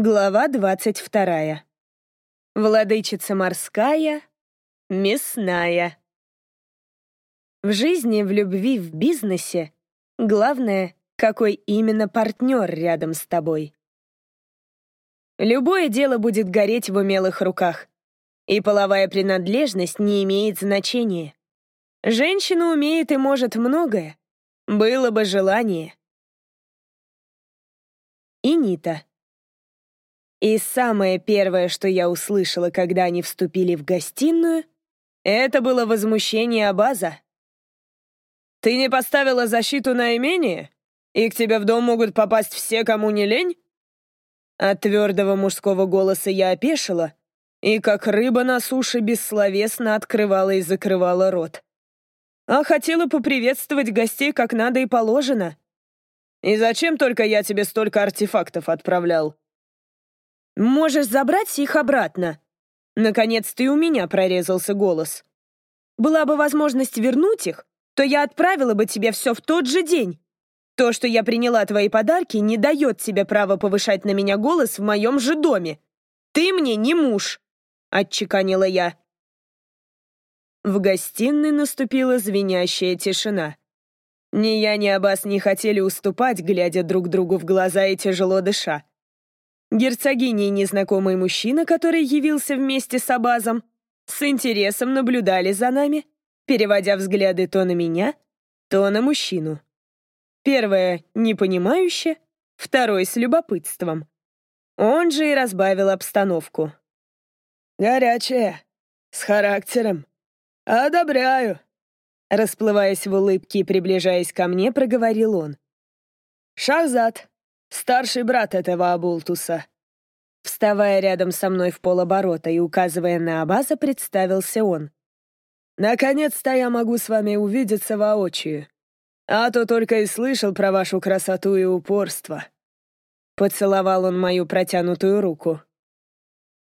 Глава двадцать вторая. Владычица морская, мясная. В жизни, в любви, в бизнесе главное, какой именно партнер рядом с тобой. Любое дело будет гореть в умелых руках, и половая принадлежность не имеет значения. Женщина умеет и может многое, было бы желание. И Нита. И самое первое, что я услышала, когда они вступили в гостиную, это было возмущение Абаза. «Ты не поставила защиту на имение? И к тебе в дом могут попасть все, кому не лень?» От твердого мужского голоса я опешила, и как рыба на суше бессловесно открывала и закрывала рот. А хотела поприветствовать гостей как надо и положено. И зачем только я тебе столько артефактов отправлял? Можешь забрать их обратно. Наконец-то и у меня прорезался голос. Была бы возможность вернуть их, то я отправила бы тебе все в тот же день. То, что я приняла твои подарки, не дает тебе права повышать на меня голос в моем же доме. Ты мне не муж, — отчеканила я. В гостиной наступила звенящая тишина. Ни я, ни Аббас не хотели уступать, глядя друг другу в глаза и тяжело дыша. Герцогиня и незнакомый мужчина, который явился вместе с Абазом, с интересом наблюдали за нами, переводя взгляды то на меня, то на мужчину. Первое — непонимающе, второй — с любопытством. Он же и разбавил обстановку. «Горячая, с характером. Одобряю», Расплываясь в улыбке и приближаясь ко мне, проговорил он. «Шахзад, старший брат этого Абултуса». Вставая рядом со мной в полоборота и указывая на Абаза, представился он. «Наконец-то я могу с вами увидеться воочию. А то только и слышал про вашу красоту и упорство». Поцеловал он мою протянутую руку.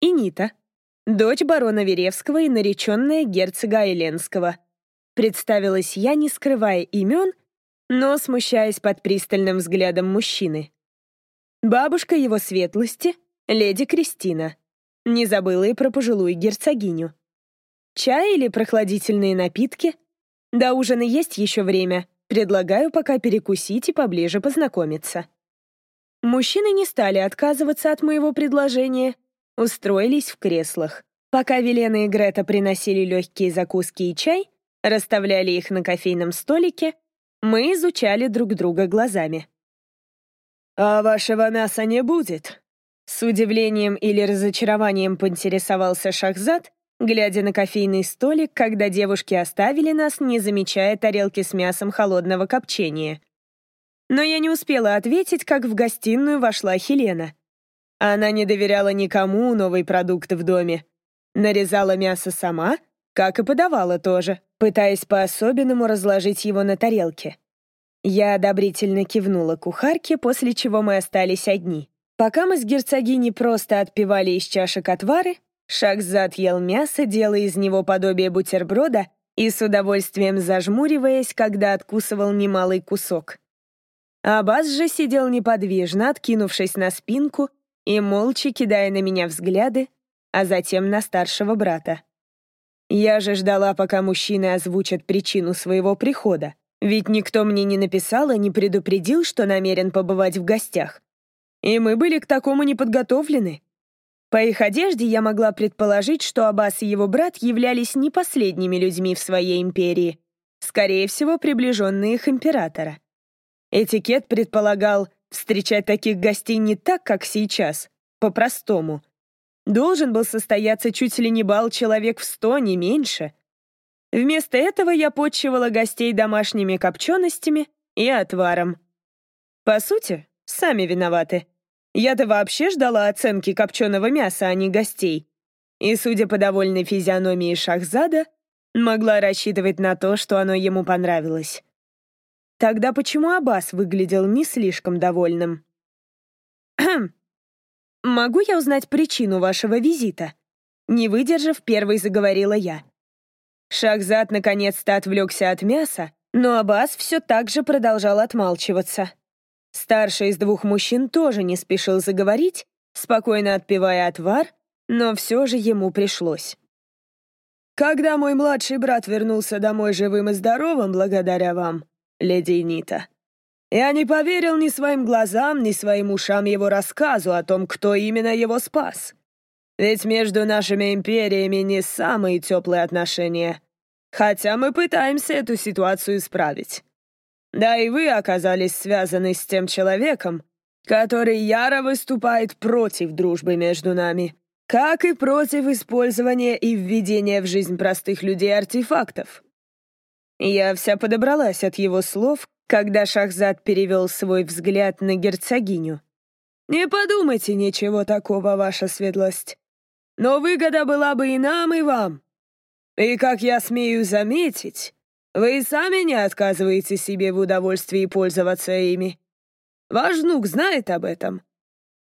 И Нита, дочь барона Веревского и нареченная герцога Айленского. Представилась я, не скрывая имен, но смущаясь под пристальным взглядом мужчины. Бабушка его светлости, леди Кристина. Не забыла и про пожилую герцогиню. Чай или прохладительные напитки? До ужина есть еще время. Предлагаю пока перекусить и поближе познакомиться. Мужчины не стали отказываться от моего предложения, устроились в креслах. Пока Велена и Грета приносили легкие закуски и чай, расставляли их на кофейном столике, мы изучали друг друга глазами. «А вашего мяса не будет?» С удивлением или разочарованием поинтересовался Шахзад, глядя на кофейный столик, когда девушки оставили нас, не замечая тарелки с мясом холодного копчения. Но я не успела ответить, как в гостиную вошла Хелена. Она не доверяла никому новый продукт в доме. Нарезала мясо сама, как и подавала тоже, пытаясь по-особенному разложить его на тарелке. Я одобрительно кивнула кухарке, после чего мы остались одни. Пока мы с герцогиней просто отпивали из чашек отвары, Шахзад ел мясо, делая из него подобие бутерброда и с удовольствием зажмуриваясь, когда откусывал немалый кусок. Абаз же сидел неподвижно, откинувшись на спинку и молча кидая на меня взгляды, а затем на старшего брата. Я же ждала, пока мужчины озвучат причину своего прихода. Ведь никто мне не написал и не предупредил, что намерен побывать в гостях. И мы были к такому не подготовлены. По их одежде я могла предположить, что Аббас и его брат являлись не последними людьми в своей империи, скорее всего, приближенные их императора. Этикет предполагал встречать таких гостей не так, как сейчас, по-простому. Должен был состояться чуть ли не бал человек в сто, не меньше — Вместо этого я подчивала гостей домашними копченостями и отваром. По сути, сами виноваты. Я-то вообще ждала оценки копченого мяса, а не гостей. И, судя по довольной физиономии Шахзада, могла рассчитывать на то, что оно ему понравилось. Тогда почему Аббас выглядел не слишком довольным? «Хм. Могу я узнать причину вашего визита?» Не выдержав, первой заговорила я. Шахзад наконец-то отвлекся от мяса, но Аббас все так же продолжал отмалчиваться. Старший из двух мужчин тоже не спешил заговорить, спокойно отпивая отвар, но все же ему пришлось. «Когда мой младший брат вернулся домой живым и здоровым благодаря вам, леди Нита, я не поверил ни своим глазам, ни своим ушам его рассказу о том, кто именно его спас. Ведь между нашими империями не самые теплые отношения, хотя мы пытаемся эту ситуацию исправить. Да и вы оказались связаны с тем человеком, который яро выступает против дружбы между нами, как и против использования и введения в жизнь простых людей артефактов. Я вся подобралась от его слов, когда Шахзад перевел свой взгляд на герцогиню. «Не подумайте ничего такого, ваша светлость. Но выгода была бы и нам, и вам. И, как я смею заметить, вы сами не отказываете себе в удовольствии пользоваться ими. Ваш внук знает об этом.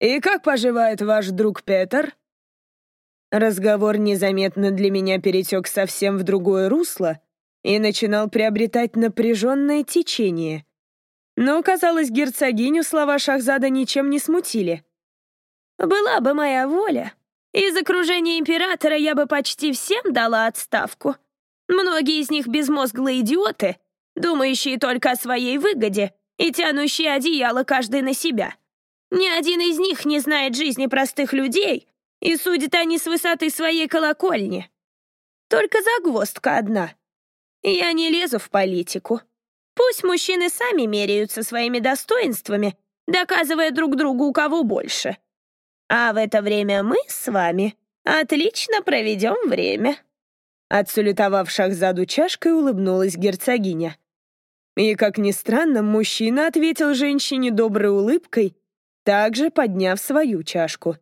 И как поживает ваш друг Петр?» Разговор незаметно для меня перетек совсем в другое русло и начинал приобретать напряженное течение. Но, казалось, герцогиню слова Шахзада ничем не смутили. «Была бы моя воля, из окружения императора я бы почти всем дала отставку. Многие из них безмозглые идиоты, думающие только о своей выгоде и тянущие одеяло каждый на себя. Ни один из них не знает жизни простых людей и судят они с высоты своей колокольни. Только загвоздка одна. Я не лезу в политику. Пусть мужчины сами меряются своими достоинствами, доказывая друг другу, у кого больше. А в это время мы с вами отлично проведем время». Отсулетовав Шахзаду чашкой, улыбнулась герцогиня. И, как ни странно, мужчина ответил женщине доброй улыбкой, также подняв свою чашку.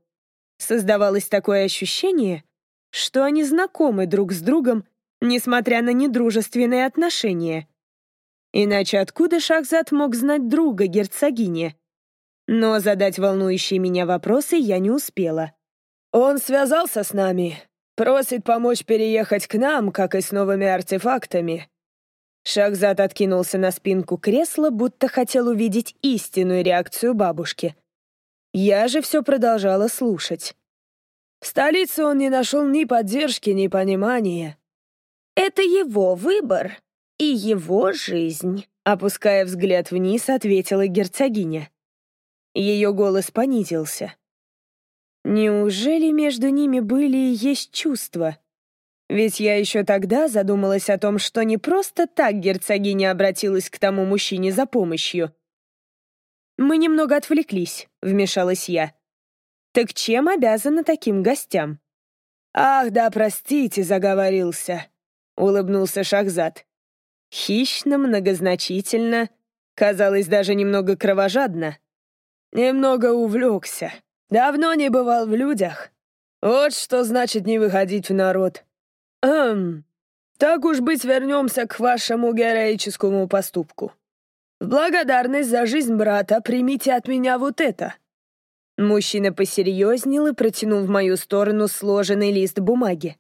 Создавалось такое ощущение, что они знакомы друг с другом, несмотря на недружественные отношения. Иначе откуда Шахзад мог знать друга герцогини? Но задать волнующие меня вопросы я не успела. «Он связался с нами, просит помочь переехать к нам, как и с новыми артефактами». Шахзад откинулся на спинку кресла, будто хотел увидеть истинную реакцию бабушки — я же все продолжала слушать. В столице он не нашел ни поддержки, ни понимания. «Это его выбор и его жизнь», — опуская взгляд вниз, ответила герцогиня. Ее голос понизился. Неужели между ними были и есть чувства? Ведь я еще тогда задумалась о том, что не просто так герцогиня обратилась к тому мужчине за помощью, «Мы немного отвлеклись», — вмешалась я. «Так чем обязана таким гостям?» «Ах, да, простите, заговорился», — улыбнулся Шахзад. Хищно, многозначительно, казалось, даже немного кровожадно. Немного увлекся. Давно не бывал в людях. Вот что значит не выходить в народ. Эм, так уж быть, вернемся к вашему героическому поступку. В благодарность за жизнь брата примите от меня вот это». Мужчина посерьезнел и протянул в мою сторону сложенный лист бумаги.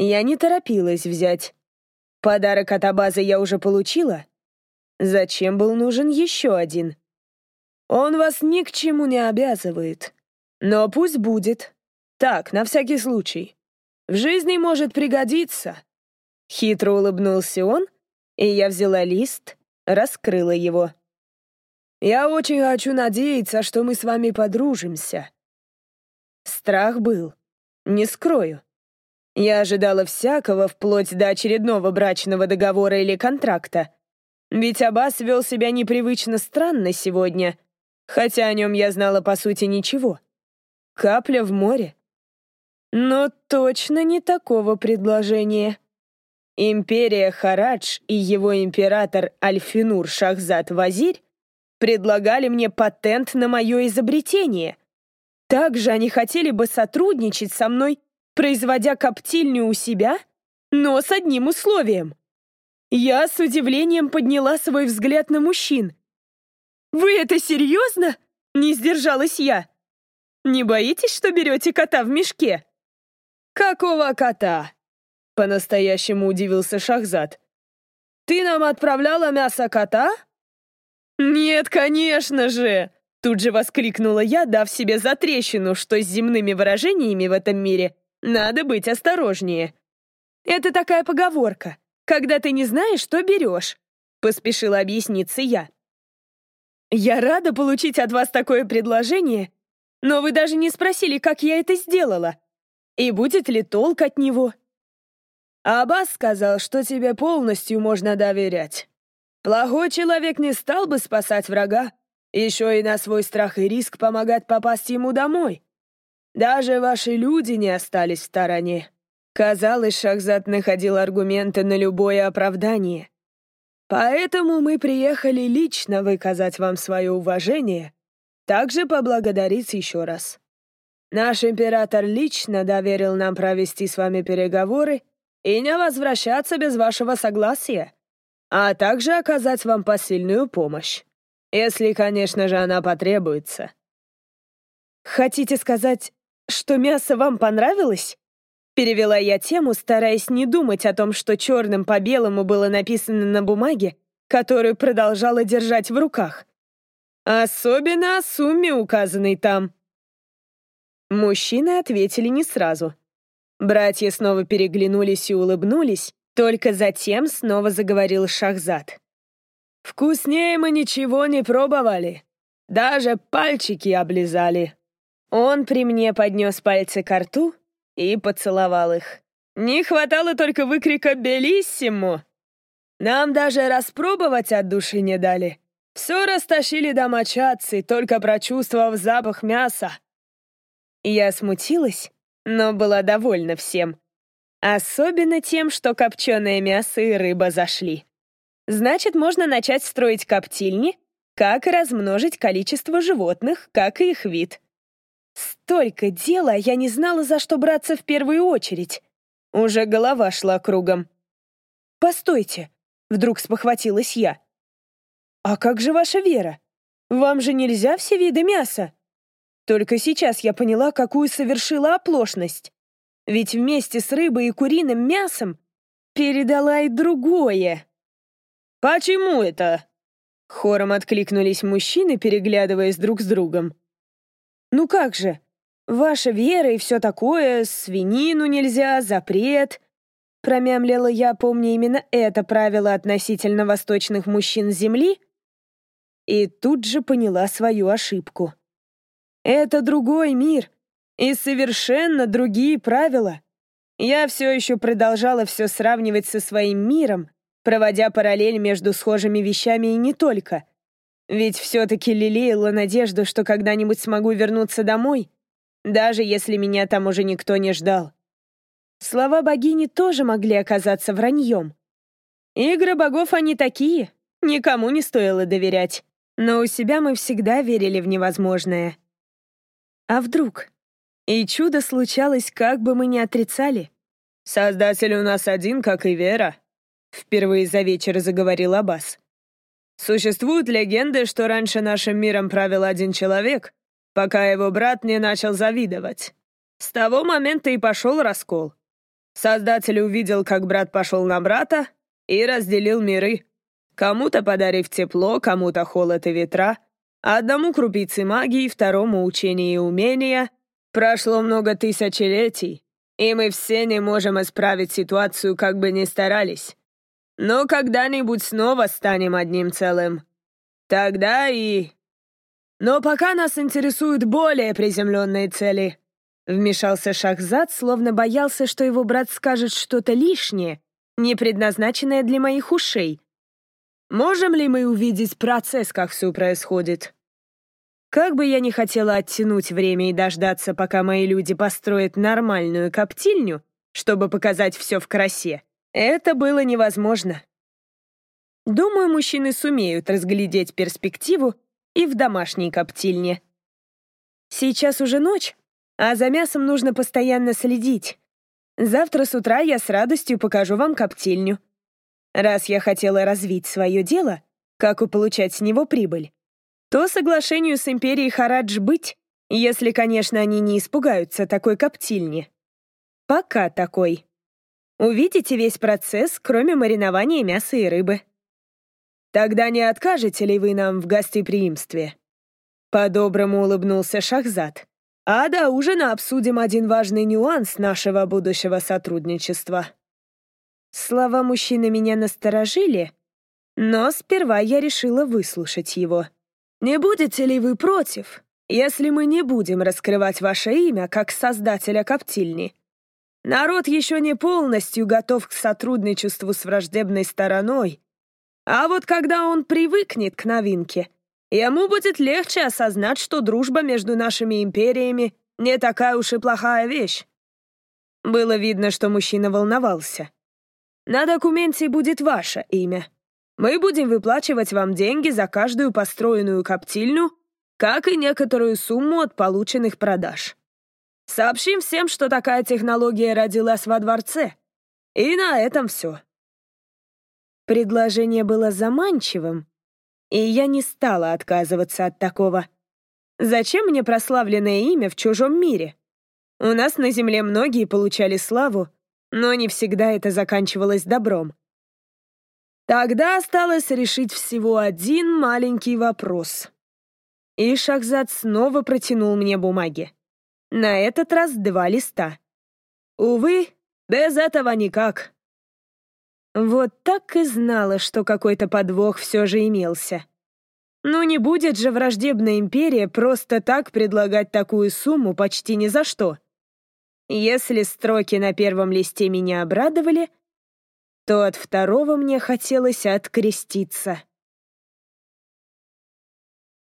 Я не торопилась взять. Подарок от Абаза я уже получила. Зачем был нужен еще один? Он вас ни к чему не обязывает. Но пусть будет. Так, на всякий случай. В жизни может пригодиться. Хитро улыбнулся он, и я взяла лист, раскрыла его. «Я очень хочу надеяться, что мы с вами подружимся». Страх был, не скрою. Я ожидала всякого, вплоть до очередного брачного договора или контракта. Ведь Аббас вел себя непривычно странно сегодня, хотя о нем я знала по сути ничего. Капля в море. Но точно не такого предложения. Империя Харадж и его император Альфинур Шахзад Вазирь предлагали мне патент на мое изобретение. Также они хотели бы сотрудничать со мной, производя коптильню у себя, но с одним условием. Я с удивлением подняла свой взгляд на мужчин. «Вы это серьезно?» — не сдержалась я. «Не боитесь, что берете кота в мешке?» «Какого кота?» По-настоящему удивился Шахзад. «Ты нам отправляла мясо кота?» «Нет, конечно же!» Тут же воскликнула я, дав себе затрещину, что с земными выражениями в этом мире надо быть осторожнее. Это такая поговорка, когда ты не знаешь, что берешь, поспешила объясниться я. Я рада получить от вас такое предложение, но вы даже не спросили, как я это сделала. И будет ли толк от него? Аббас сказал, что тебе полностью можно доверять. Плохой человек не стал бы спасать врага, еще и на свой страх и риск помогать попасть ему домой. Даже ваши люди не остались в стороне. Казалось, Шахзат находил аргументы на любое оправдание. Поэтому мы приехали лично выказать вам свое уважение, также поблагодарить еще раз. Наш император лично доверил нам провести с вами переговоры и не возвращаться без вашего согласия, а также оказать вам посильную помощь. Если, конечно же, она потребуется. Хотите сказать, что мясо вам понравилось? Перевела я тему, стараясь не думать о том, что черным по белому было написано на бумаге, которую продолжала держать в руках. Особенно о сумме, указанной там. Мужчины ответили не сразу. Братья снова переглянулись и улыбнулись, только затем снова заговорил Шахзад. «Вкуснее мы ничего не пробовали. Даже пальчики облизали». Он при мне поднес пальцы к рту и поцеловал их. Не хватало только выкрика «Белиссимо!». Нам даже распробовать от души не дали. Все растащили домочадцы, только прочувствовав запах мяса. Я смутилась, но была довольна всем. Особенно тем, что копченое мясо и рыба зашли. Значит, можно начать строить коптильни, как и размножить количество животных, как и их вид. Столько дела, я не знала, за что браться в первую очередь. Уже голова шла кругом. «Постойте», — вдруг спохватилась я. «А как же ваша вера? Вам же нельзя все виды мяса?» Только сейчас я поняла, какую совершила оплошность. Ведь вместе с рыбой и куриным мясом передала и другое. «Почему это?» Хором откликнулись мужчины, переглядываясь друг с другом. «Ну как же? Ваша вера и все такое, свинину нельзя, запрет». Промямлила я, помня именно это правило относительно восточных мужчин Земли, и тут же поняла свою ошибку. Это другой мир и совершенно другие правила. Я все еще продолжала все сравнивать со своим миром, проводя параллель между схожими вещами и не только. Ведь все-таки лелеяла надежду, что когда-нибудь смогу вернуться домой, даже если меня там уже никто не ждал. Слова богини тоже могли оказаться враньем. Игры богов они такие, никому не стоило доверять. Но у себя мы всегда верили в невозможное. А вдруг? И чудо случалось, как бы мы ни отрицали. Создатель у нас один, как и Вера, Впервые за вечер заговорил Аббас. Существуют легенды, что раньше нашим миром правил один человек, пока его брат не начал завидовать. С того момента и пошел раскол. Создатель увидел, как брат пошел на брата, и разделил миры. Кому-то подарив тепло, кому-то холод и ветра, одному крупицы магии, второму учения и умения. Прошло много тысячелетий, и мы все не можем исправить ситуацию, как бы ни старались. Но когда-нибудь снова станем одним целым. Тогда и... Но пока нас интересуют более приземленные цели. Вмешался Шахзад, словно боялся, что его брат скажет что-то лишнее, не предназначенное для моих ушей. Можем ли мы увидеть процесс, как все происходит? Как бы я ни хотела оттянуть время и дождаться, пока мои люди построят нормальную коптильню, чтобы показать все в красе, это было невозможно. Думаю, мужчины сумеют разглядеть перспективу и в домашней коптильне. Сейчас уже ночь, а за мясом нужно постоянно следить. Завтра с утра я с радостью покажу вам коптильню. Раз я хотела развить свое дело, как и получать с него прибыль, то соглашению с империей Харадж быть, если, конечно, они не испугаются такой коптильни. Пока такой. Увидите весь процесс, кроме маринования мяса и рыбы. Тогда не откажете ли вы нам в гостеприимстве? По-доброму улыбнулся Шахзад. А до ужина обсудим один важный нюанс нашего будущего сотрудничества. Слова мужчины меня насторожили, но сперва я решила выслушать его. «Не будете ли вы против, если мы не будем раскрывать ваше имя как создателя коптильни? Народ еще не полностью готов к сотрудничеству с враждебной стороной, а вот когда он привыкнет к новинке — Ему будет легче осознать, что дружба между нашими империями не такая уж и плохая вещь. Было видно, что мужчина волновался. На документе будет ваше имя. Мы будем выплачивать вам деньги за каждую построенную коптильню, как и некоторую сумму от полученных продаж. Сообщим всем, что такая технология родилась во дворце. И на этом все. Предложение было заманчивым, и я не стала отказываться от такого. Зачем мне прославленное имя в чужом мире? У нас на Земле многие получали славу, но не всегда это заканчивалось добром. Тогда осталось решить всего один маленький вопрос. И Шахзад снова протянул мне бумаги. На этот раз два листа. Увы, без этого никак. Вот так и знала, что какой-то подвох все же имелся. Ну не будет же враждебная империя просто так предлагать такую сумму почти ни за что. Если строки на первом листе меня обрадовали, то от второго мне хотелось откреститься.